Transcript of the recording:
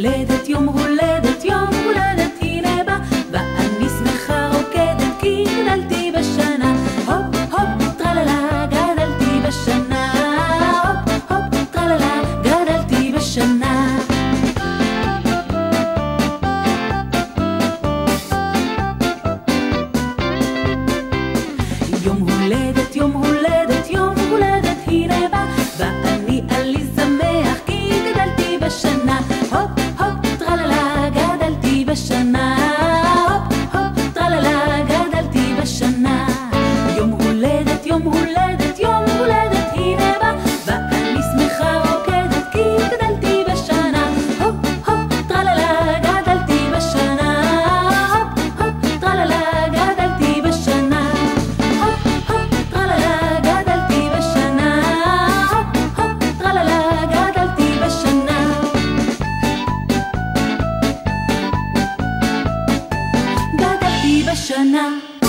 הולדת, יום הולדת, יום הולדת, הנה בא, ואני שמחה רוקדת, כי גדלתי בשנה, הופ הופ, טרללה, גדלתי בשנה, הופ הופ, טרללה, גדלתי בשנה. יום הולדת, יום הולדת יום יום הולדת, הנה בא, ואני רוקדת, כי גדלתי בשנה, הופ הופ טרללה, גדלתי בשנה, הופ הופ טרללה, גדלתי בשנה, הופ הופ טרללה, גדלתי בשנה, הופ הופ טרללה, גדלתי בשנה. גדלתי בשנה